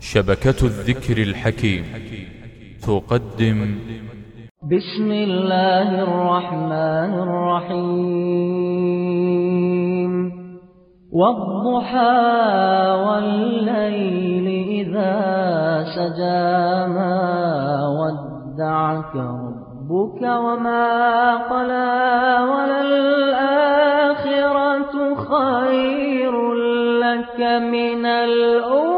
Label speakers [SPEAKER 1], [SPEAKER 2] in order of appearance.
[SPEAKER 1] شبكة الذكر الحكيم. تقدم.
[SPEAKER 2] بسم الله الرحمن الرحيم. والضحى والليل إذا سجى ما ودعك ربك وما قلى وللآخرة خير لك من الأولى.